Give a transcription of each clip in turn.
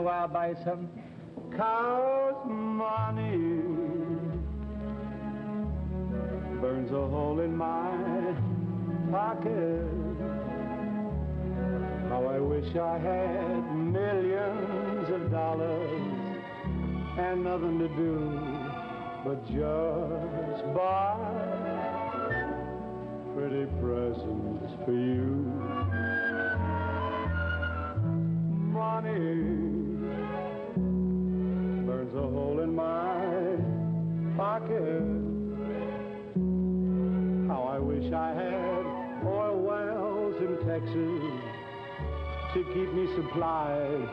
where I'll buy some? Cause money burns a hole in my pocket. How I wish I had millions of dollars and nothing to do but just buy pretty presents for you. Money I had oil wells in Texas to keep me supplied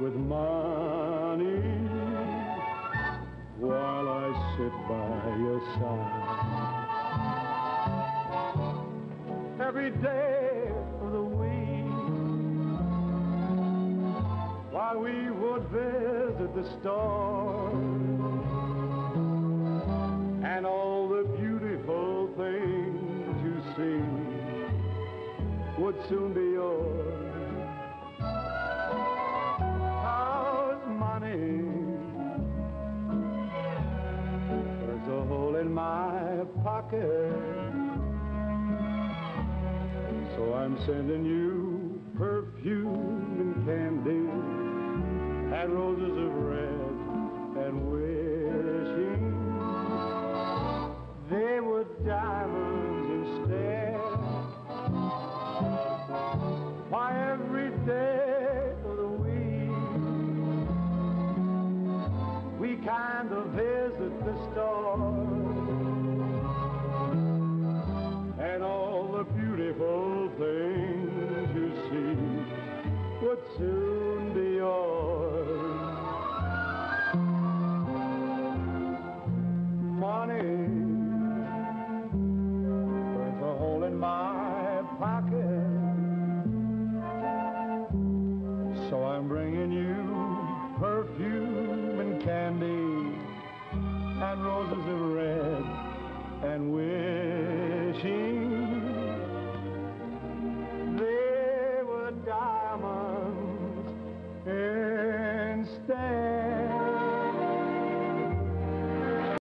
with money while I sit by your side. Every day of the week, while we would visit the store, would soon be yours. Cause money burns a hole in my pocket. So I'm sending you perfume and candy and roses of red and wishing they were diamonds kind of visit the store and all the beautiful things you see would soon be yours. Money burns a hole in my pocket. So I'm bringing you stay.